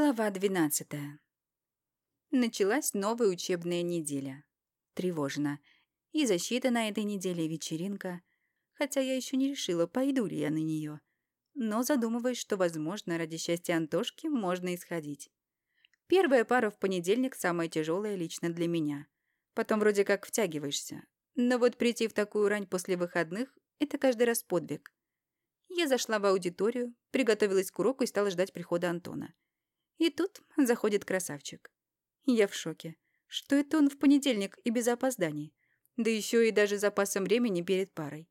Глава 12. Началась новая учебная неделя. Тревожно. И защита на этой неделе, вечеринка. Хотя я еще не решила, пойду ли я на нее. Но задумываюсь, что, возможно, ради счастья Антошки можно исходить. Первая пара в понедельник самая тяжелая лично для меня. Потом вроде как втягиваешься. Но вот прийти в такую рань после выходных — это каждый раз подвиг. Я зашла в аудиторию, приготовилась к уроку и стала ждать прихода Антона. И тут заходит красавчик. Я в шоке. Что это он в понедельник и без опозданий? Да еще и даже запасом времени перед парой.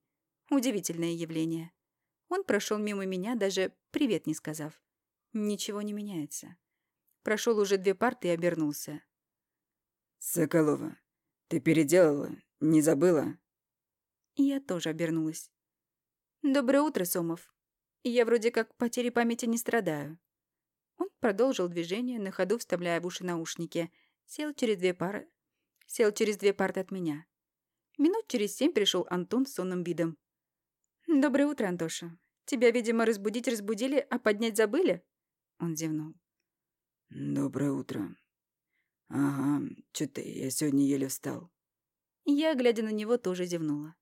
Удивительное явление. Он прошел мимо меня, даже «привет» не сказав. Ничего не меняется. Прошел уже две парты и обернулся. «Соколова, ты переделала? Не забыла?» Я тоже обернулась. «Доброе утро, Сомов. Я вроде как потери памяти не страдаю. Продолжил движение, на ходу вставляя в уши наушники. Сел через две пары. Сел через две парты от меня. Минут через семь пришел Антон с сонным видом. «Доброе утро, Антоша. Тебя, видимо, разбудить разбудили, а поднять забыли?» Он зевнул. «Доброе утро. Ага, чё-то я сегодня еле встал». Я, глядя на него, тоже зевнула.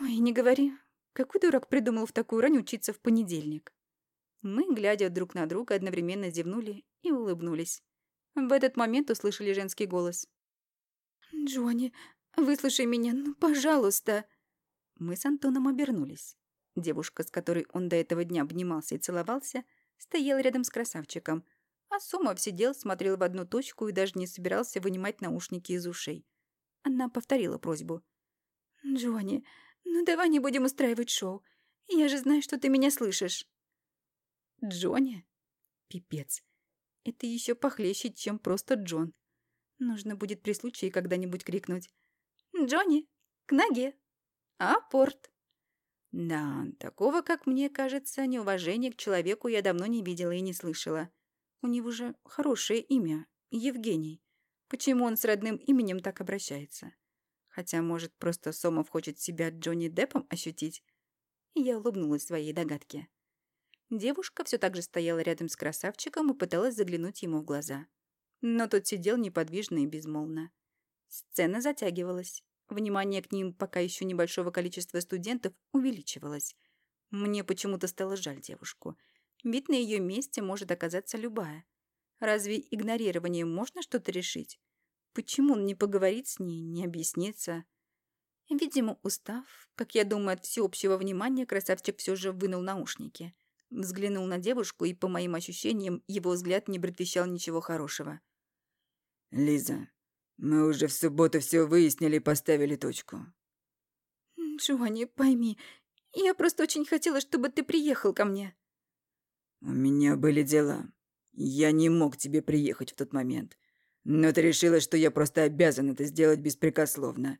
«Ой, не говори. Какой дурак придумал в такую рань учиться в понедельник?» Мы, глядя друг на друга, одновременно зевнули и улыбнулись. В этот момент услышали женский голос. «Джонни, выслушай меня, ну, пожалуйста!» Мы с Антоном обернулись. Девушка, с которой он до этого дня обнимался и целовался, стояла рядом с красавчиком, а Сомов сидел, смотрел в одну точку и даже не собирался вынимать наушники из ушей. Она повторила просьбу. «Джонни, ну давай не будем устраивать шоу. Я же знаю, что ты меня слышишь». Джонни? Пипец. Это еще похлеще, чем просто Джон. Нужно будет при случае когда-нибудь крикнуть. «Джонни! К ноге! Апорт!» Да, такого, как мне кажется, неуважения к человеку я давно не видела и не слышала. У него же хорошее имя — Евгений. Почему он с родным именем так обращается? Хотя, может, просто Сомов хочет себя Джонни Деппом ощутить? Я улыбнулась своей догадке. Девушка все так же стояла рядом с красавчиком и пыталась заглянуть ему в глаза. Но тот сидел неподвижно и безмолвно. Сцена затягивалась. Внимание к ним пока еще небольшого количества студентов увеличивалось. Мне почему-то стало жаль девушку. Ведь на ее месте может оказаться любая. Разве игнорированием можно что-то решить? Почему он не поговорит с ней, не объяснится? Видимо, устав, как я думаю, от всеобщего внимания, красавчик все же вынул наушники. Взглянул на девушку, и, по моим ощущениям, его взгляд не предвещал ничего хорошего. «Лиза, мы уже в субботу все выяснили и поставили точку». «Джоанни, пойми, я просто очень хотела, чтобы ты приехал ко мне». «У меня были дела. Я не мог тебе приехать в тот момент. Но ты решила, что я просто обязан это сделать беспрекословно.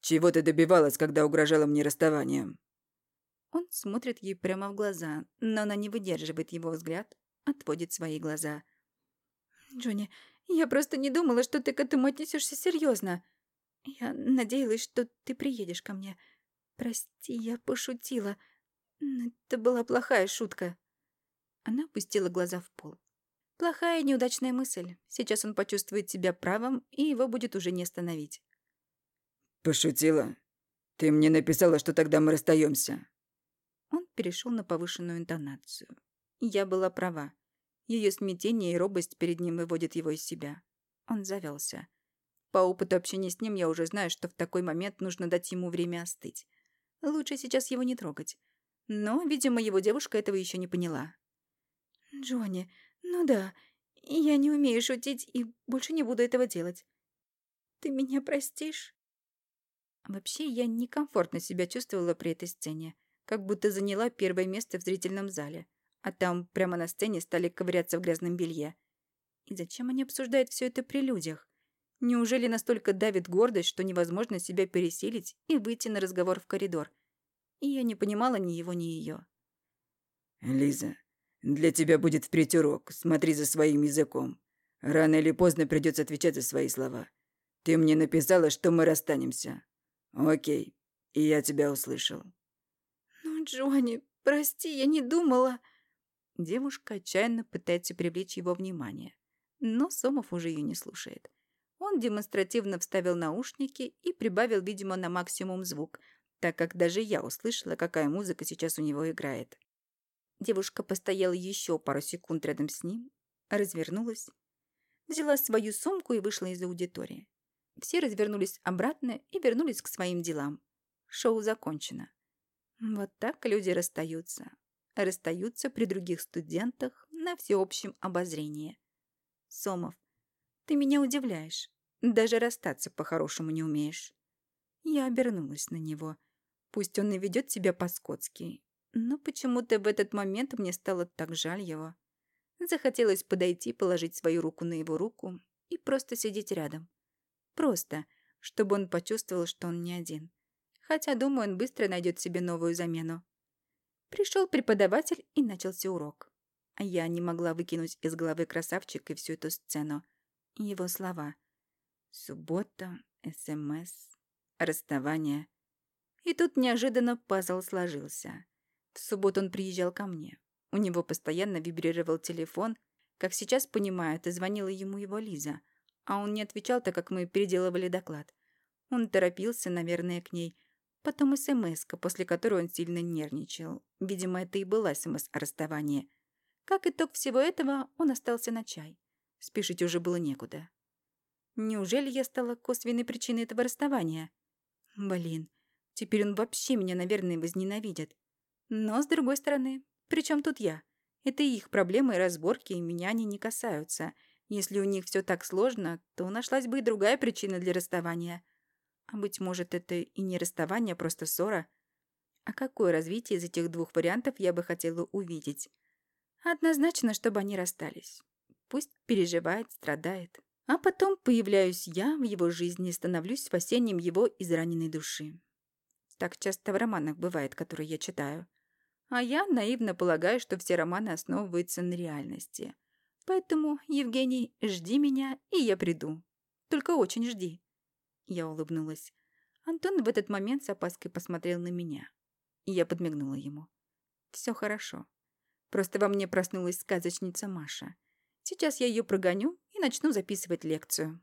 Чего ты добивалась, когда угрожала мне расставанием?» Он смотрит ей прямо в глаза, но она не выдерживает его взгляд, отводит свои глаза. «Джонни, я просто не думала, что ты к этому отнесешься серьезно. Я надеялась, что ты приедешь ко мне. Прости, я пошутила. Это была плохая шутка». Она опустила глаза в пол. Плохая неудачная мысль. Сейчас он почувствует себя правым, и его будет уже не остановить. «Пошутила? Ты мне написала, что тогда мы расстаемся. Перешел на повышенную интонацию. Я была права. Ее смятение и робость перед ним выводят его из себя. Он завелся. По опыту общения с ним я уже знаю, что в такой момент нужно дать ему время остыть. Лучше сейчас его не трогать. Но, видимо, его девушка этого еще не поняла. «Джонни, ну да, я не умею шутить и больше не буду этого делать. Ты меня простишь?» Вообще, я некомфортно себя чувствовала при этой сцене как будто заняла первое место в зрительном зале, а там прямо на сцене стали ковыряться в грязном белье. И зачем они обсуждают все это при людях? Неужели настолько давит гордость, что невозможно себя пересилить и выйти на разговор в коридор? И я не понимала ни его, ни ее. «Лиза, для тебя будет впредь урок. Смотри за своим языком. Рано или поздно придется отвечать за свои слова. Ты мне написала, что мы расстанемся. Окей, и я тебя услышал. Джонни, прости, я не думала...» Девушка отчаянно пытается привлечь его внимание. Но Сомов уже ее не слушает. Он демонстративно вставил наушники и прибавил, видимо, на максимум звук, так как даже я услышала, какая музыка сейчас у него играет. Девушка постояла еще пару секунд рядом с ним, развернулась, взяла свою сумку и вышла из аудитории. Все развернулись обратно и вернулись к своим делам. Шоу закончено. Вот так люди расстаются. Расстаются при других студентах на всеобщем обозрении. Сомов, ты меня удивляешь. Даже расстаться по-хорошему не умеешь. Я обернулась на него. Пусть он и ведет себя по-скотски, но почему-то в этот момент мне стало так жаль его. Захотелось подойти, положить свою руку на его руку и просто сидеть рядом. Просто, чтобы он почувствовал, что он не один. Хотя, думаю, он быстро найдет себе новую замену. Пришел преподаватель и начался урок. А я не могла выкинуть из головы красавчика всю эту сцену. Его слова. Суббота, СМС, расставание. И тут неожиданно пазл сложился. В субботу он приезжал ко мне. У него постоянно вибрировал телефон. Как сейчас понимаю, это звонила ему его Лиза а он не отвечал, так как мы переделывали доклад. Он торопился, наверное, к ней. Потом смс после которой он сильно нервничал. Видимо, это и была смс о расставании. Как итог всего этого, он остался на чай. Спешить уже было некуда. Неужели я стала косвенной причиной этого расставания? Блин, теперь он вообще меня, наверное, возненавидит. Но, с другой стороны, при чем тут я? Это их проблемы и разборки, и меня они не касаются. Если у них все так сложно, то нашлась бы и другая причина для расставания. А быть может, это и не расставание, а просто ссора. А какое развитие из этих двух вариантов я бы хотела увидеть? Однозначно, чтобы они расстались. Пусть переживает, страдает. А потом появляюсь я в его жизни и становлюсь спасением его израненной души. Так часто в романах бывает, которые я читаю. А я наивно полагаю, что все романы основываются на реальности – Поэтому, Евгений, жди меня, и я приду. Только очень жди. Я улыбнулась. Антон в этот момент с опаской посмотрел на меня. И я подмигнула ему. Все хорошо. Просто во мне проснулась сказочница Маша. Сейчас я ее прогоню и начну записывать лекцию.